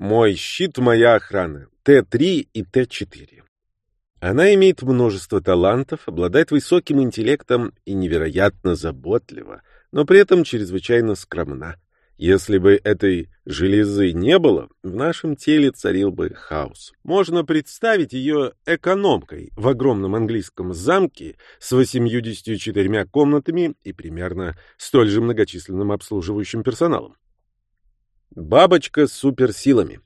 Мой щит, моя охрана. Т3 и Т4. Она имеет множество талантов, обладает высоким интеллектом и невероятно заботлива, но при этом чрезвычайно скромна. Если бы этой железы не было, в нашем теле царил бы хаос. Можно представить ее экономкой в огромном английском замке с 84 комнатами и примерно столь же многочисленным обслуживающим персоналом. Бабочка с суперсилами.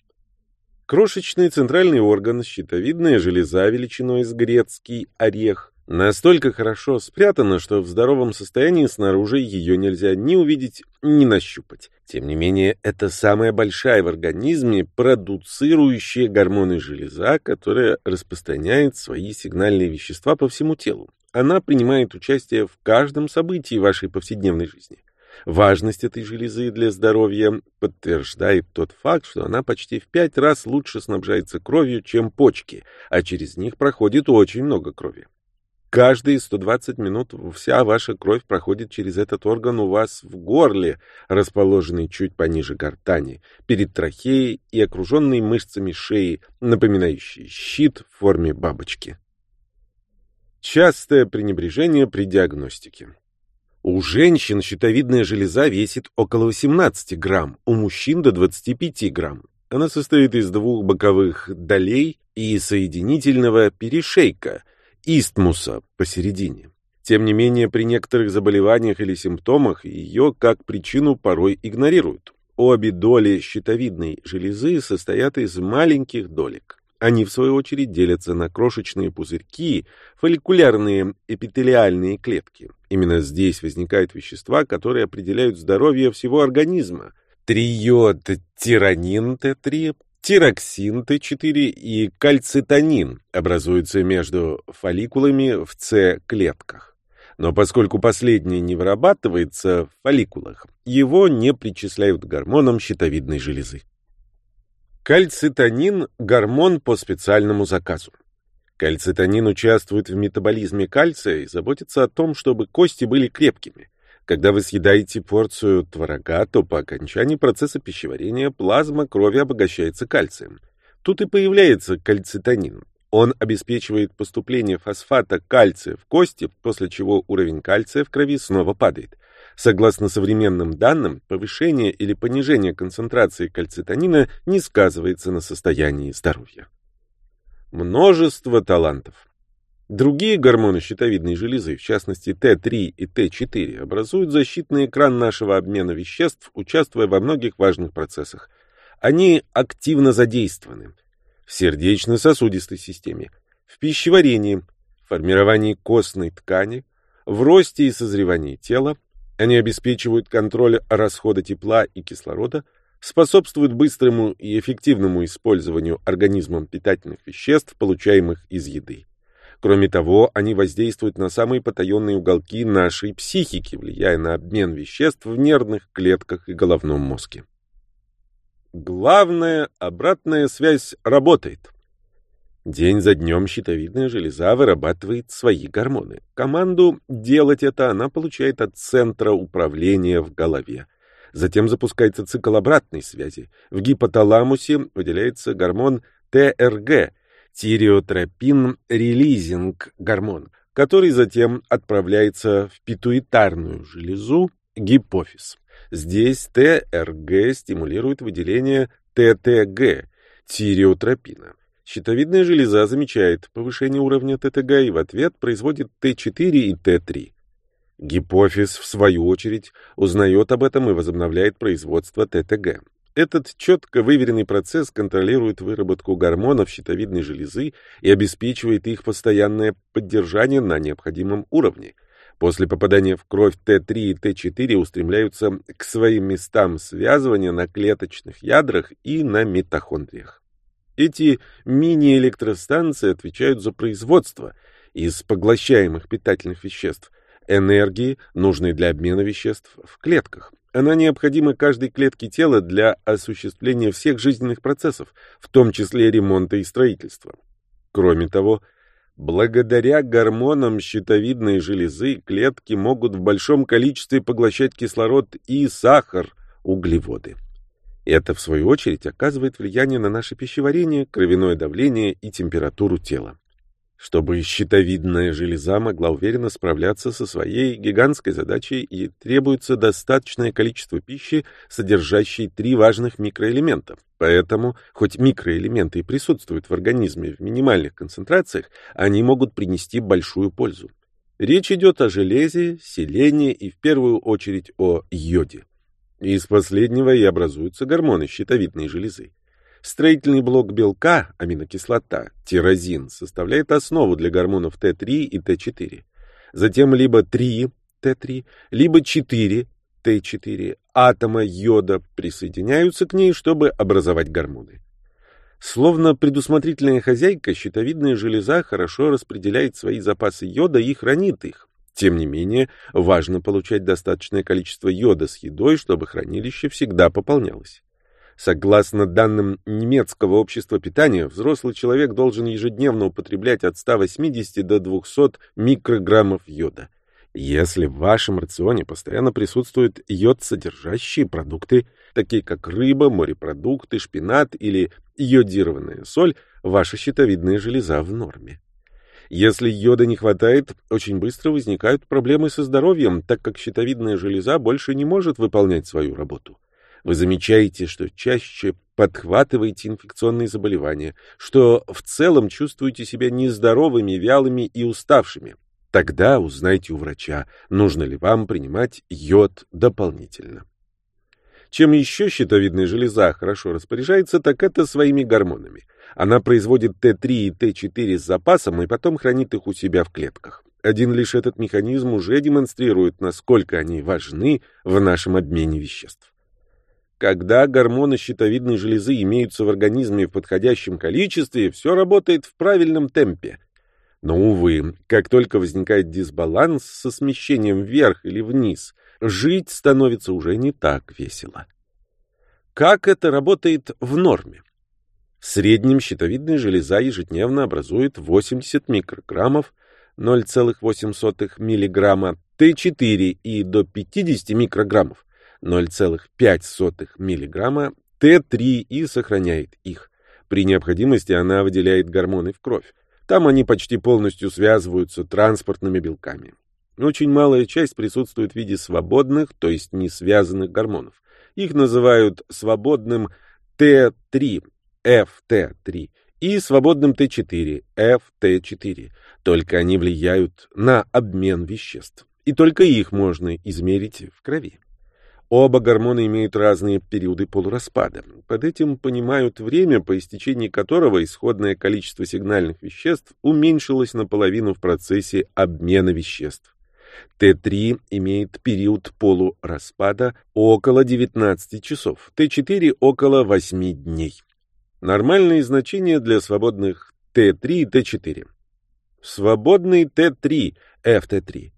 Крошечный центральный орган, щитовидная железа величиной с грецкий орех, настолько хорошо спрятана, что в здоровом состоянии снаружи ее нельзя ни увидеть, ни нащупать. Тем не менее, это самая большая в организме продуцирующая гормоны железа, которая распространяет свои сигнальные вещества по всему телу. Она принимает участие в каждом событии вашей повседневной жизни. Важность этой железы для здоровья подтверждает тот факт, что она почти в пять раз лучше снабжается кровью, чем почки, а через них проходит очень много крови. Каждые 120 минут вся ваша кровь проходит через этот орган у вас в горле, расположенный чуть пониже гортани, перед трахеей и окруженный мышцами шеи, напоминающий щит в форме бабочки. Частое пренебрежение при диагностике. У женщин щитовидная железа весит около 18 грамм, у мужчин до 25 грамм. Она состоит из двух боковых долей и соединительного перешейка – истмуса посередине. Тем не менее, при некоторых заболеваниях или симптомах ее как причину порой игнорируют. Обе доли щитовидной железы состоят из маленьких долек. Они, в свою очередь, делятся на крошечные пузырьки, фолликулярные эпителиальные клетки. Именно здесь возникают вещества, которые определяют здоровье всего организма. Триодтиранин Т3, Тироксин Т4 и кальцитонин образуются между фолликулами в С-клетках. Но поскольку последний не вырабатывается в фолликулах, его не причисляют к гормонам щитовидной железы. Кальцитонин – гормон по специальному заказу. Кальцитонин участвует в метаболизме кальция и заботится о том, чтобы кости были крепкими. Когда вы съедаете порцию творога, то по окончании процесса пищеварения плазма крови обогащается кальцием. Тут и появляется кальцитонин. Он обеспечивает поступление фосфата кальция в кости, после чего уровень кальция в крови снова падает. Согласно современным данным, повышение или понижение концентрации кальцитонина не сказывается на состоянии здоровья. Множество талантов. Другие гормоны щитовидной железы, в частности Т3 и Т4, образуют защитный экран нашего обмена веществ, участвуя во многих важных процессах. Они активно задействованы в сердечно-сосудистой системе, в пищеварении, в формировании костной ткани, в росте и созревании тела. Они обеспечивают контроль расхода тепла и кислорода, способствуют быстрому и эффективному использованию организмом питательных веществ, получаемых из еды. Кроме того, они воздействуют на самые потаенные уголки нашей психики, влияя на обмен веществ в нервных клетках и головном мозге. Главная обратная связь работает. День за днем щитовидная железа вырабатывает свои гормоны. Команду делать это она получает от центра управления в голове. Затем запускается цикл обратной связи. В гипоталамусе выделяется гормон ТРГ – тиреотропин-релизинг гормон, который затем отправляется в питуитарную железу, гипофиз. Здесь ТРГ стимулирует выделение ТТГ, тиреотропина. Щитовидная железа замечает повышение уровня ТТГ и в ответ производит Т4 и Т3. Гипофиз, в свою очередь, узнает об этом и возобновляет производство ТТГ. Этот четко выверенный процесс контролирует выработку гормонов щитовидной железы и обеспечивает их постоянное поддержание на необходимом уровне. После попадания в кровь Т3 и Т4 устремляются к своим местам связывания на клеточных ядрах и на митохондриях. Эти мини-электростанции отвечают за производство из поглощаемых питательных веществ энергии, нужной для обмена веществ в клетках. Она необходима каждой клетке тела для осуществления всех жизненных процессов, в том числе ремонта и строительства. Кроме того, благодаря гормонам щитовидной железы клетки могут в большом количестве поглощать кислород и сахар, углеводы. Это, в свою очередь, оказывает влияние на наше пищеварение, кровяное давление и температуру тела. Чтобы щитовидная железа могла уверенно справляться со своей гигантской задачей, и требуется достаточное количество пищи, содержащей три важных микроэлемента. Поэтому, хоть микроэлементы и присутствуют в организме в минимальных концентрациях, они могут принести большую пользу. Речь идет о железе, селении и в первую очередь о йоде. Из последнего и образуются гормоны щитовидной железы. Строительный блок белка, аминокислота, тирозин, составляет основу для гормонов Т3 и Т4. Затем либо 3 Т3, либо 4 Т4 атома йода присоединяются к ней, чтобы образовать гормоны. Словно предусмотрительная хозяйка, щитовидная железа хорошо распределяет свои запасы йода и хранит их. Тем не менее, важно получать достаточное количество йода с едой, чтобы хранилище всегда пополнялось. Согласно данным немецкого общества питания, взрослый человек должен ежедневно употреблять от 180 до 200 микрограммов йода. Если в вашем рационе постоянно присутствуют йод-содержащие продукты, такие как рыба, морепродукты, шпинат или йодированная соль, ваша щитовидная железа в норме. Если йода не хватает, очень быстро возникают проблемы со здоровьем, так как щитовидная железа больше не может выполнять свою работу. Вы замечаете, что чаще подхватываете инфекционные заболевания, что в целом чувствуете себя нездоровыми, вялыми и уставшими. Тогда узнайте у врача, нужно ли вам принимать йод дополнительно. Чем еще щитовидная железа хорошо распоряжается, так это своими гормонами. Она производит Т3 и Т4 с запасом и потом хранит их у себя в клетках. Один лишь этот механизм уже демонстрирует, насколько они важны в нашем обмене веществ. Когда гормоны щитовидной железы имеются в организме в подходящем количестве, все работает в правильном темпе. Но, увы, как только возникает дисбаланс со смещением вверх или вниз, жить становится уже не так весело. Как это работает в норме? В среднем щитовидная железа ежедневно образует 80 микрограммов, 0,8 миллиграмма Т4 и до 50 микрограммов, 0,5 миллиграмма Т3 и сохраняет их. При необходимости она выделяет гормоны в кровь. Там они почти полностью связываются транспортными белками. Очень малая часть присутствует в виде свободных, то есть не связанных гормонов. Их называют свободным Т3, ФТ3 и свободным Т4, ФТ4. Только они влияют на обмен веществ. И только их можно измерить в крови. Оба гормона имеют разные периоды полураспада. Под этим понимают время, по истечении которого исходное количество сигнальных веществ уменьшилось наполовину в процессе обмена веществ. Т3 имеет период полураспада около 19 часов, Т4 около 8 дней. Нормальные значения для свободных Т3 и Т4. Свободный Т3, ФТ3,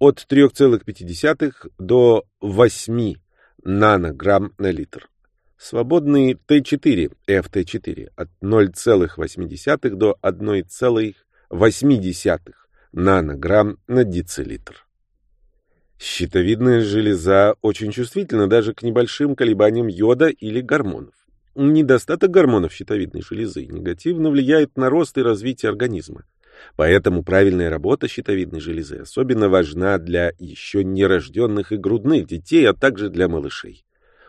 от 3,5 до 8 нанограмм на литр. Свободный Т4, ФТ4 от 0,8 до 1,8 нанограмм на децилитр. Щитовидная железа очень чувствительна даже к небольшим колебаниям йода или гормонов. Недостаток гормонов щитовидной железы негативно влияет на рост и развитие организма. Поэтому правильная работа щитовидной железы особенно важна для еще нерожденных и грудных детей, а также для малышей.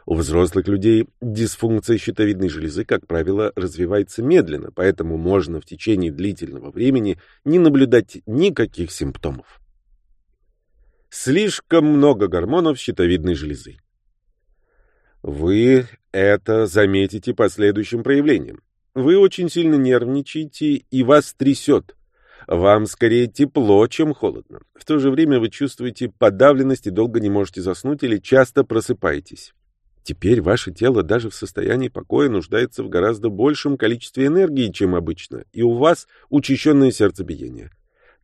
У взрослых людей дисфункция щитовидной железы, как правило, развивается медленно, поэтому можно в течение длительного времени не наблюдать никаких симптомов. Слишком много гормонов щитовидной железы. Вы это заметите по следующим проявлениям. Вы очень сильно нервничаете и вас трясет. Вам скорее тепло, чем холодно. В то же время вы чувствуете подавленность и долго не можете заснуть или часто просыпаетесь. Теперь ваше тело даже в состоянии покоя нуждается в гораздо большем количестве энергии, чем обычно, и у вас учащенное сердцебиение.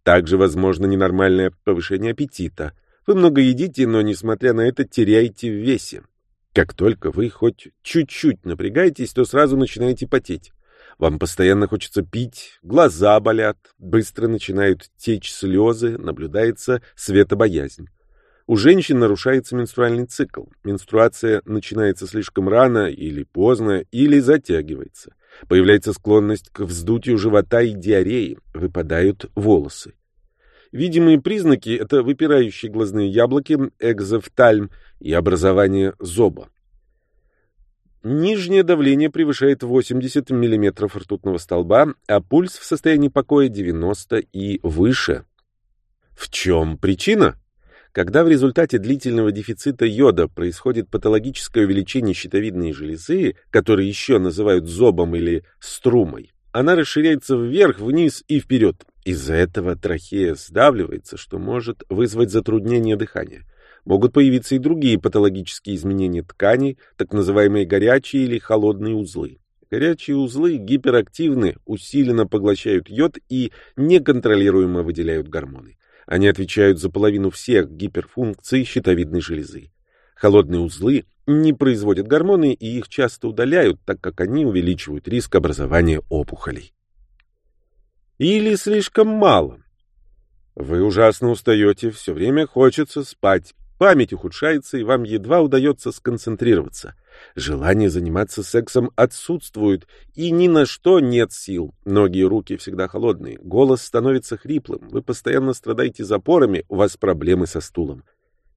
Также возможно ненормальное повышение аппетита. Вы много едите, но, несмотря на это, теряете в весе. Как только вы хоть чуть-чуть напрягаетесь, то сразу начинаете потеть. Вам постоянно хочется пить, глаза болят, быстро начинают течь слезы, наблюдается светобоязнь. У женщин нарушается менструальный цикл. Менструация начинается слишком рано или поздно, или затягивается. Появляется склонность к вздутию живота и диареи, выпадают волосы. Видимые признаки – это выпирающие глазные яблоки, экзофтальм и образование зоба. Нижнее давление превышает 80 мм ртутного столба, а пульс в состоянии покоя 90 и выше. В чем причина? Когда в результате длительного дефицита йода происходит патологическое увеличение щитовидной железы, которую еще называют зобом или струмой, она расширяется вверх, вниз и вперед. Из-за этого трахея сдавливается, что может вызвать затруднение дыхания. Могут появиться и другие патологические изменения тканей, так называемые горячие или холодные узлы. Горячие узлы гиперактивны, усиленно поглощают йод и неконтролируемо выделяют гормоны. Они отвечают за половину всех гиперфункций щитовидной железы. Холодные узлы не производят гормоны и их часто удаляют, так как они увеличивают риск образования опухолей. Или слишком мало. Вы ужасно устаете, все время хочется спать, Память ухудшается, и вам едва удается сконцентрироваться. Желание заниматься сексом отсутствует, и ни на что нет сил. Ноги и руки всегда холодные, голос становится хриплым, вы постоянно страдаете запорами, у вас проблемы со стулом.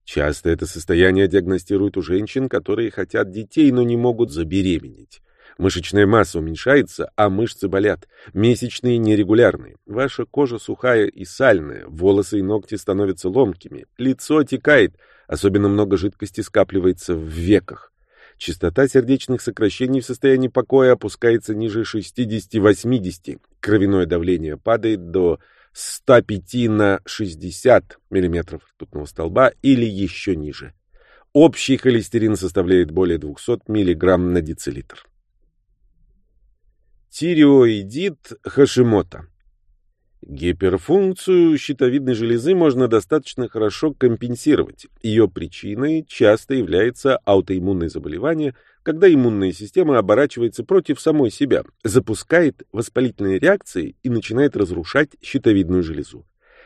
Часто это состояние диагностируют у женщин, которые хотят детей, но не могут забеременеть. Мышечная масса уменьшается, а мышцы болят. Месячные нерегулярные. Ваша кожа сухая и сальная, волосы и ногти становятся ломкими, лицо отекает, особенно много жидкости скапливается в веках. Частота сердечных сокращений в состоянии покоя опускается ниже 60-80. Кровяное давление падает до 105 на 60 мм ртутного столба или еще ниже. Общий холестерин составляет более 200 мг на децилитр. Тиреоидит Хашимота. Гиперфункцию щитовидной железы можно достаточно хорошо компенсировать. Ее причиной часто является аутоиммунное заболевание, когда иммунная система оборачивается против самой себя, запускает воспалительные реакции и начинает разрушать щитовидную железу.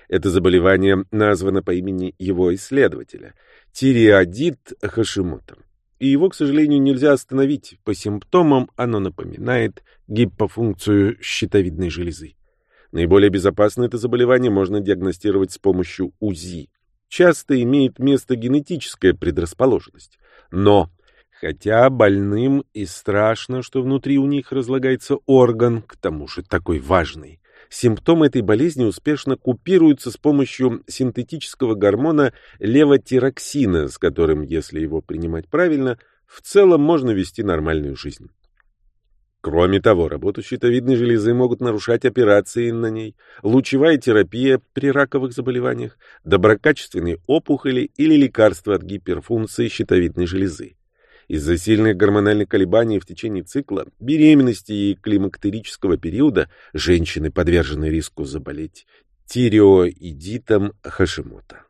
Это заболевание названо по имени его исследователя – тиреодит Хашимота и его, к сожалению, нельзя остановить. По симптомам оно напоминает гипофункцию щитовидной железы. Наиболее безопасно это заболевание можно диагностировать с помощью УЗИ. Часто имеет место генетическая предрасположенность. Но, хотя больным и страшно, что внутри у них разлагается орган, к тому же такой важный, Симптомы этой болезни успешно купируются с помощью синтетического гормона левотироксина, с которым, если его принимать правильно, в целом можно вести нормальную жизнь. Кроме того, работу щитовидной железы могут нарушать операции на ней, лучевая терапия при раковых заболеваниях, доброкачественные опухоли или лекарства от гиперфункции щитовидной железы. Из-за сильных гормональных колебаний в течение цикла, беременности и климактерического периода женщины подвержены риску заболеть тиреоидитом Хашимота.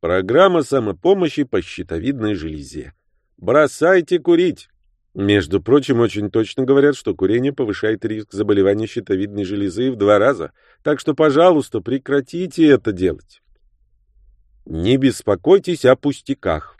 Программа самопомощи по щитовидной железе. Бросайте курить! Между прочим, очень точно говорят, что курение повышает риск заболевания щитовидной железы в два раза, так что, пожалуйста, прекратите это делать. Не беспокойтесь о пустяках.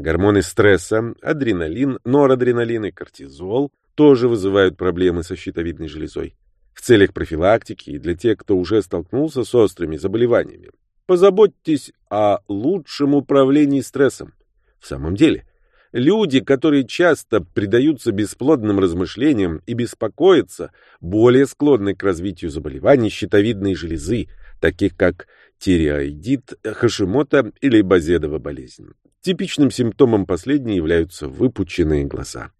Гормоны стресса, адреналин, норадреналин и кортизол тоже вызывают проблемы со щитовидной железой. В целях профилактики и для тех, кто уже столкнулся с острыми заболеваниями, позаботьтесь о лучшем управлении стрессом. В самом деле, люди, которые часто предаются бесплодным размышлениям и беспокоятся, более склонны к развитию заболеваний щитовидной железы, таких как тиреоидит, Хашимота или базедова болезнь. Типичным симптомом последней являются выпученные глаза.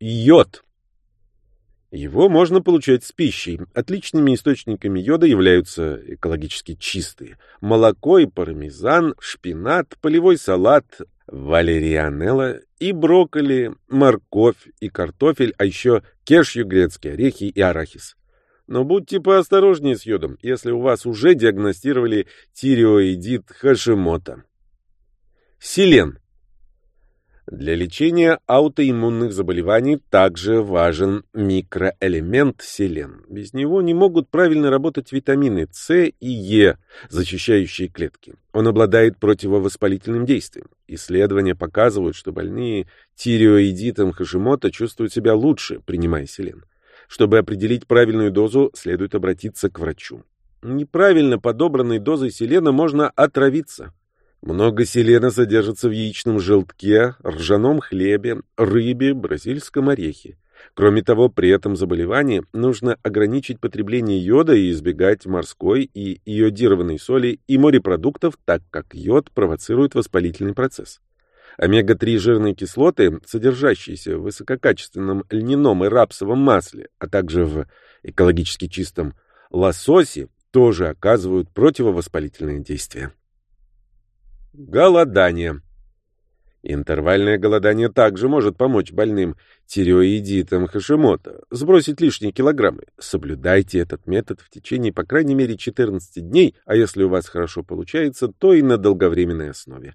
Йод. Его можно получать с пищей. Отличными источниками йода являются экологически чистые. Молоко и пармезан, шпинат, полевой салат, валерианелла и брокколи, морковь и картофель, а еще кешью, грецкие орехи и арахис. Но будьте поосторожнее с йодом, если у вас уже диагностировали тиреоидит Хашимота. Селен. Для лечения аутоиммунных заболеваний также важен микроэлемент селен. Без него не могут правильно работать витамины С и Е, защищающие клетки. Он обладает противовоспалительным действием. Исследования показывают, что больные тиреоидитом Хашимота чувствуют себя лучше, принимая селен. Чтобы определить правильную дозу, следует обратиться к врачу. Неправильно подобранной дозой селена можно отравиться. Много селена содержится в яичном желтке, ржаном хлебе, рыбе, бразильском орехе. Кроме того, при этом заболевании нужно ограничить потребление йода и избегать морской и йодированной соли и морепродуктов, так как йод провоцирует воспалительный процесс. Омега-3 жирные кислоты, содержащиеся в высококачественном льняном и рапсовом масле, а также в экологически чистом лососе, тоже оказывают противовоспалительное действие. Голодание. Интервальное голодание также может помочь больным тиреоидитом Хашимота сбросить лишние килограммы. Соблюдайте этот метод в течение по крайней мере 14 дней, а если у вас хорошо получается, то и на долговременной основе.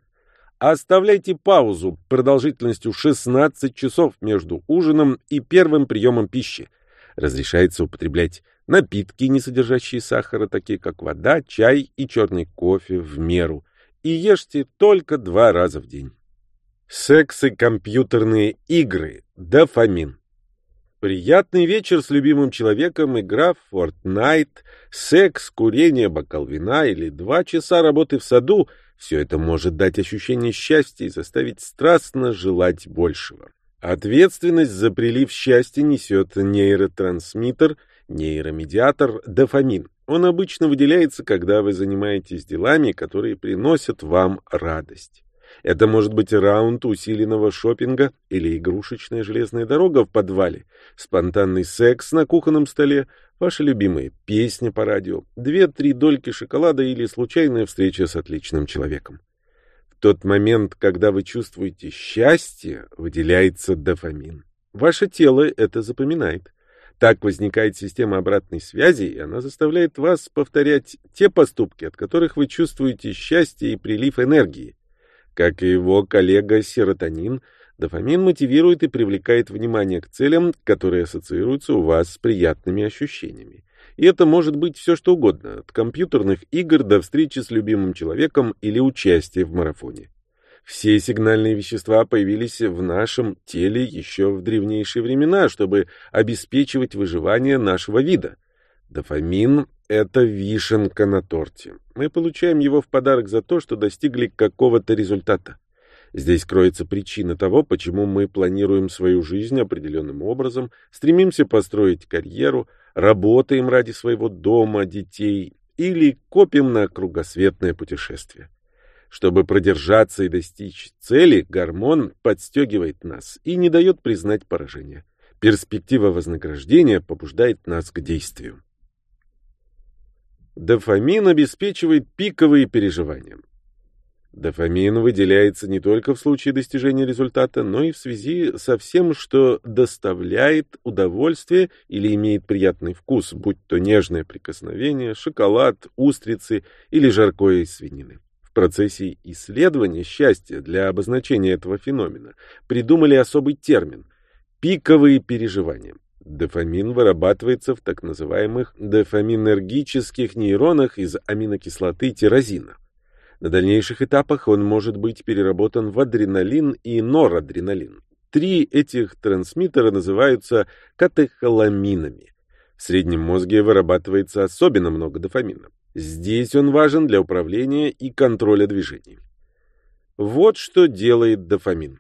Оставляйте паузу продолжительностью 16 часов между ужином и первым приемом пищи. Разрешается употреблять напитки, не содержащие сахара, такие как вода, чай и черный кофе в меру – и ешьте только два раза в день. Секс и компьютерные игры. Дофамин. Приятный вечер с любимым человеком, игра в Fortnite, секс, курение, бокал вина или два часа работы в саду – все это может дать ощущение счастья и заставить страстно желать большего. Ответственность за прилив счастья несет нейротрансмиттер, нейромедиатор дофамин. Он обычно выделяется, когда вы занимаетесь делами, которые приносят вам радость. Это может быть раунд усиленного шопинга или игрушечная железная дорога в подвале, спонтанный секс на кухонном столе, ваша любимая песня по радио, две-три дольки шоколада или случайная встреча с отличным человеком. В тот момент, когда вы чувствуете счастье, выделяется дофамин. Ваше тело это запоминает. Так возникает система обратной связи, и она заставляет вас повторять те поступки, от которых вы чувствуете счастье и прилив энергии. Как и его коллега серотонин, дофамин мотивирует и привлекает внимание к целям, которые ассоциируются у вас с приятными ощущениями. И это может быть все что угодно, от компьютерных игр до встречи с любимым человеком или участия в марафоне. Все сигнальные вещества появились в нашем теле еще в древнейшие времена, чтобы обеспечивать выживание нашего вида. Дофамин — это вишенка на торте. Мы получаем его в подарок за то, что достигли какого-то результата. Здесь кроется причина того, почему мы планируем свою жизнь определенным образом, стремимся построить карьеру, работаем ради своего дома, детей или копим на кругосветное путешествие. Чтобы продержаться и достичь цели, гормон подстегивает нас и не дает признать поражение. Перспектива вознаграждения побуждает нас к действию. Дофамин обеспечивает пиковые переживания. Дофамин выделяется не только в случае достижения результата, но и в связи со всем, что доставляет удовольствие или имеет приятный вкус, будь то нежное прикосновение, шоколад, устрицы или жаркое из свинины. В процессе исследования счастья для обозначения этого феномена придумали особый термин – пиковые переживания. Дофамин вырабатывается в так называемых дофаминергических нейронах из аминокислоты тирозина. На дальнейших этапах он может быть переработан в адреналин и норадреналин. Три этих трансмиттера называются катехоламинами. В среднем мозге вырабатывается особенно много дофамина. Здесь он важен для управления и контроля движений. Вот что делает дофамин.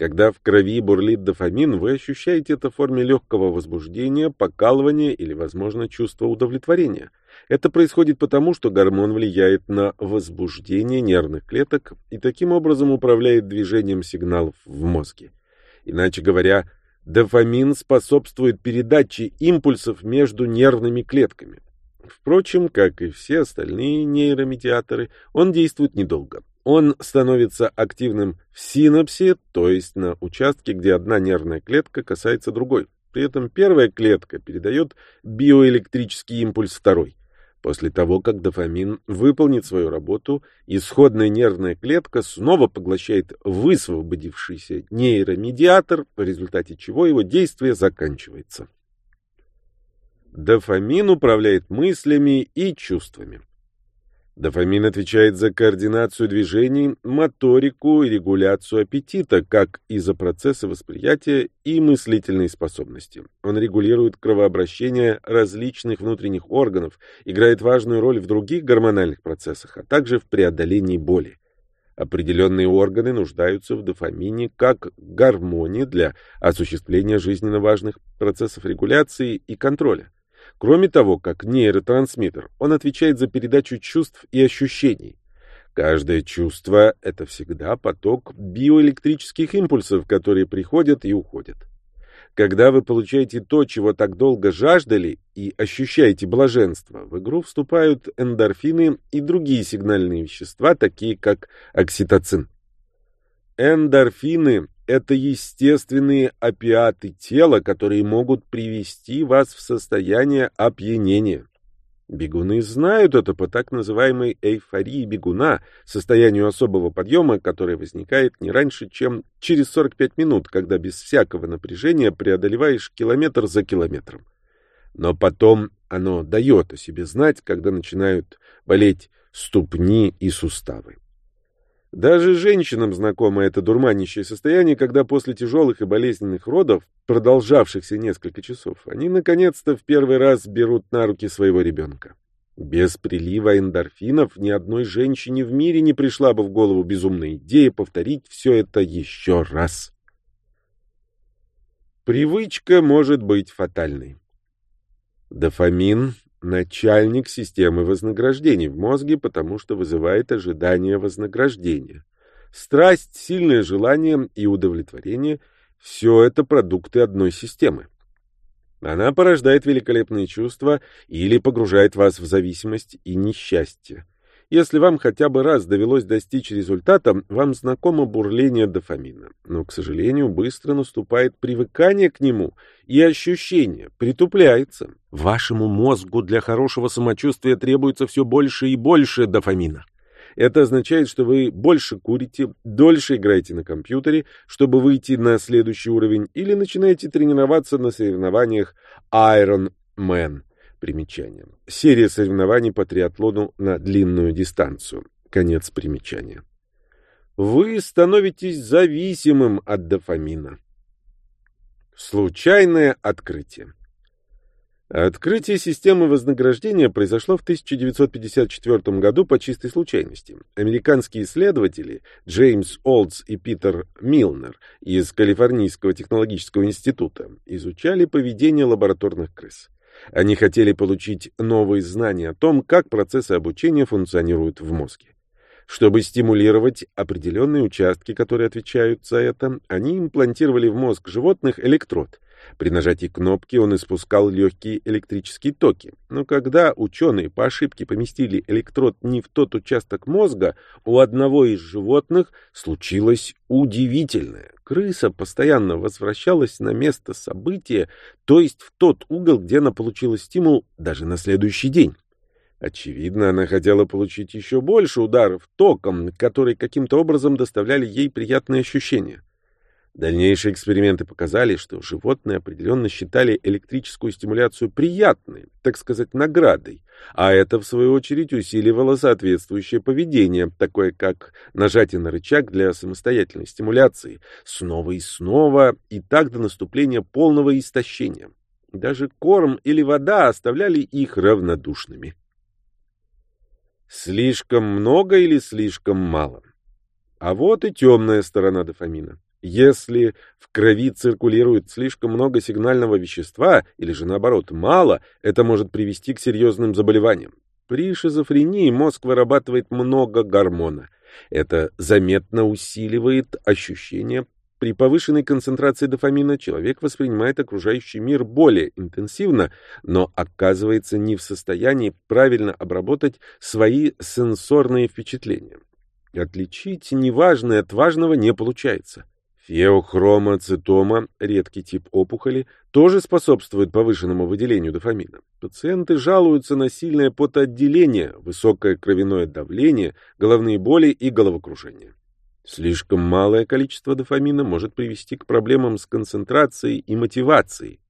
Когда в крови бурлит дофамин, вы ощущаете это в форме легкого возбуждения, покалывания или, возможно, чувства удовлетворения. Это происходит потому, что гормон влияет на возбуждение нервных клеток и таким образом управляет движением сигналов в мозге. Иначе говоря, дофамин способствует передаче импульсов между нервными клетками. Впрочем, как и все остальные нейромедиаторы, он действует недолго. Он становится активным в синапсе, то есть на участке, где одна нервная клетка касается другой. При этом первая клетка передает биоэлектрический импульс второй. После того, как дофамин выполнит свою работу, исходная нервная клетка снова поглощает высвободившийся нейромедиатор, в результате чего его действие заканчивается. Дофамин управляет мыслями и чувствами. Дофамин отвечает за координацию движений, моторику и регуляцию аппетита, как и за процессы восприятия и мыслительные способности. Он регулирует кровообращение различных внутренних органов, играет важную роль в других гормональных процессах, а также в преодолении боли. Определенные органы нуждаются в дофамине как гормоне для осуществления жизненно важных процессов регуляции и контроля. Кроме того, как нейротрансмиттер, он отвечает за передачу чувств и ощущений. Каждое чувство — это всегда поток биоэлектрических импульсов, которые приходят и уходят. Когда вы получаете то, чего так долго жаждали, и ощущаете блаженство, в игру вступают эндорфины и другие сигнальные вещества, такие как окситоцин. Эндорфины это естественные опиаты тела, которые могут привести вас в состояние опьянения. Бегуны знают это по так называемой эйфории бегуна, состоянию особого подъема, которое возникает не раньше, чем через 45 минут, когда без всякого напряжения преодолеваешь километр за километром. Но потом оно дает о себе знать, когда начинают болеть ступни и суставы. Даже женщинам знакомо это дурманящее состояние, когда после тяжелых и болезненных родов, продолжавшихся несколько часов, они наконец-то в первый раз берут на руки своего ребенка. Без прилива эндорфинов ни одной женщине в мире не пришла бы в голову безумная идея повторить все это еще раз. Привычка может быть фатальной. Дофамин начальник системы вознаграждений в мозге, потому что вызывает ожидание вознаграждения. Страсть, сильное желание и удовлетворение – все это продукты одной системы. Она порождает великолепные чувства или погружает вас в зависимость и несчастье. Если вам хотя бы раз довелось достичь результата, вам знакомо бурление дофамина. Но, к сожалению, быстро наступает привыкание к нему, и ощущение притупляется. Вашему мозгу для хорошего самочувствия требуется все больше и больше дофамина. Это означает, что вы больше курите, дольше играете на компьютере, чтобы выйти на следующий уровень, или начинаете тренироваться на соревнованиях Iron Man. Примечание. Серия соревнований по триатлону на длинную дистанцию. Конец примечания. Вы становитесь зависимым от дофамина. Случайное открытие. Открытие системы вознаграждения произошло в 1954 году по чистой случайности. Американские исследователи Джеймс Олдс и Питер Милнер из Калифорнийского технологического института изучали поведение лабораторных крыс. Они хотели получить новые знания о том, как процессы обучения функционируют в мозге. Чтобы стимулировать определенные участки, которые отвечают за это, они имплантировали в мозг животных электрод. При нажатии кнопки он испускал легкие электрические токи. Но когда ученые по ошибке поместили электрод не в тот участок мозга, у одного из животных случилось удивительное. Крыса постоянно возвращалась на место события, то есть в тот угол, где она получила стимул даже на следующий день. Очевидно, она хотела получить еще больше ударов током, которые каким-то образом доставляли ей приятные ощущения. Дальнейшие эксперименты показали, что животные определенно считали электрическую стимуляцию приятной, так сказать, наградой, а это, в свою очередь, усиливало соответствующее поведение, такое как нажатие на рычаг для самостоятельной стимуляции, снова и снова, и так до наступления полного истощения. Даже корм или вода оставляли их равнодушными. Слишком много или слишком мало? А вот и темная сторона дофамина. Если в крови циркулирует слишком много сигнального вещества, или же наоборот мало, это может привести к серьезным заболеваниям. При шизофрении мозг вырабатывает много гормона. Это заметно усиливает ощущение при повышенной концентрации дофамина человек воспринимает окружающий мир более интенсивно, но оказывается не в состоянии правильно обработать свои сенсорные впечатления. Отличить неважное от важного не получается. Феохромоцитома, редкий тип опухоли, тоже способствует повышенному выделению дофамина. Пациенты жалуются на сильное потоотделение, высокое кровяное давление, головные боли и головокружение. Слишком малое количество дофамина может привести к проблемам с концентрацией и мотивацией.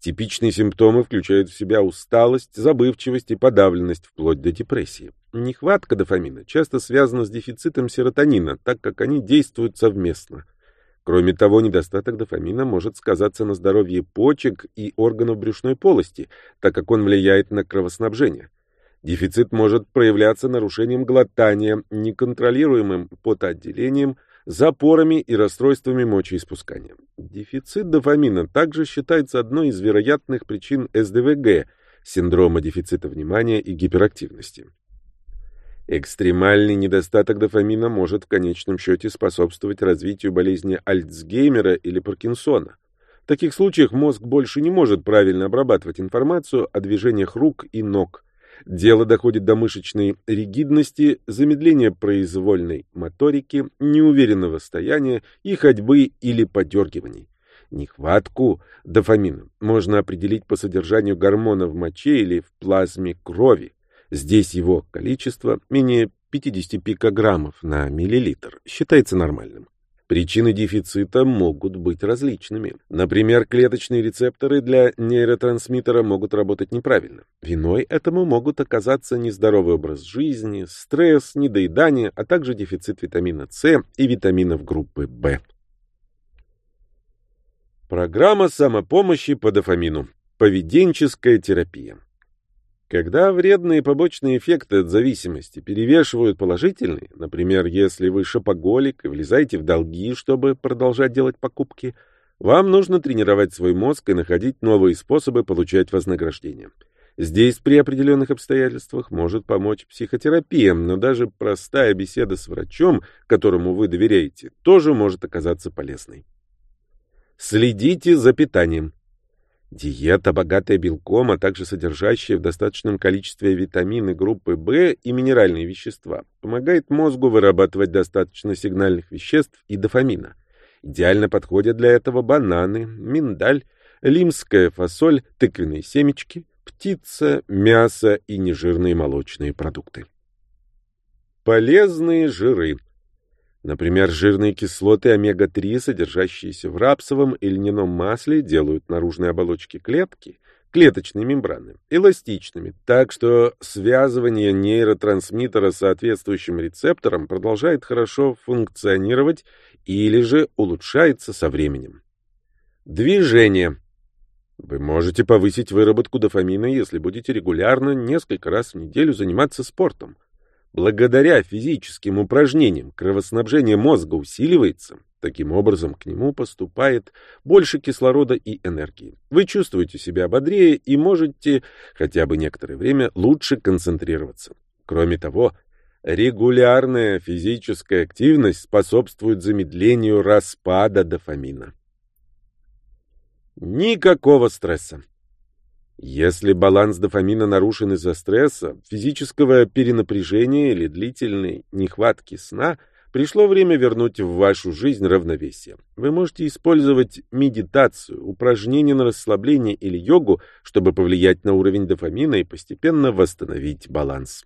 Типичные симптомы включают в себя усталость, забывчивость и подавленность вплоть до депрессии. Нехватка дофамина часто связана с дефицитом серотонина, так как они действуют совместно. Кроме того, недостаток дофамина может сказаться на здоровье почек и органов брюшной полости, так как он влияет на кровоснабжение. Дефицит может проявляться нарушением глотания, неконтролируемым потоотделением, запорами и расстройствами мочеиспускания. Дефицит дофамина также считается одной из вероятных причин СДВГ, синдрома дефицита внимания и гиперактивности. Экстремальный недостаток дофамина может в конечном счете способствовать развитию болезни Альцгеймера или Паркинсона. В таких случаях мозг больше не может правильно обрабатывать информацию о движениях рук и ног, Дело доходит до мышечной ригидности, замедления произвольной моторики, неуверенного стояния и ходьбы или подергиваний. Нехватку дофамина можно определить по содержанию гормона в моче или в плазме крови. Здесь его количество менее 50 пикограммов на миллилитр считается нормальным. Причины дефицита могут быть различными. Например, клеточные рецепторы для нейротрансмиттера могут работать неправильно. Виной этому могут оказаться нездоровый образ жизни, стресс, недоедание, а также дефицит витамина С и витаминов группы В. Программа самопомощи по дофамину. Поведенческая терапия. Когда вредные побочные эффекты от зависимости перевешивают положительные, например, если вы шопоголик и влезаете в долги, чтобы продолжать делать покупки, вам нужно тренировать свой мозг и находить новые способы получать вознаграждение. Здесь при определенных обстоятельствах может помочь психотерапия, но даже простая беседа с врачом, которому вы доверяете, тоже может оказаться полезной. Следите за питанием. Диета, богатая белком, а также содержащая в достаточном количестве витамины группы В и минеральные вещества, помогает мозгу вырабатывать достаточно сигнальных веществ и дофамина. Идеально подходят для этого бананы, миндаль, лимская фасоль, тыквенные семечки, птица, мясо и нежирные молочные продукты. Полезные жиры. Например, жирные кислоты омега-3, содержащиеся в рапсовом и льняном масле, делают наружные оболочки клетки, клеточной мембраны, эластичными, так что связывание нейротрансмиттера с соответствующим рецептором продолжает хорошо функционировать или же улучшается со временем. Движение. Вы можете повысить выработку дофамина, если будете регулярно, несколько раз в неделю заниматься спортом. Благодаря физическим упражнениям кровоснабжение мозга усиливается. Таким образом, к нему поступает больше кислорода и энергии. Вы чувствуете себя бодрее и можете хотя бы некоторое время лучше концентрироваться. Кроме того, регулярная физическая активность способствует замедлению распада дофамина. Никакого стресса. Если баланс дофамина нарушен из-за стресса, физического перенапряжения или длительной нехватки сна, пришло время вернуть в вашу жизнь равновесие. Вы можете использовать медитацию, упражнения на расслабление или йогу, чтобы повлиять на уровень дофамина и постепенно восстановить баланс.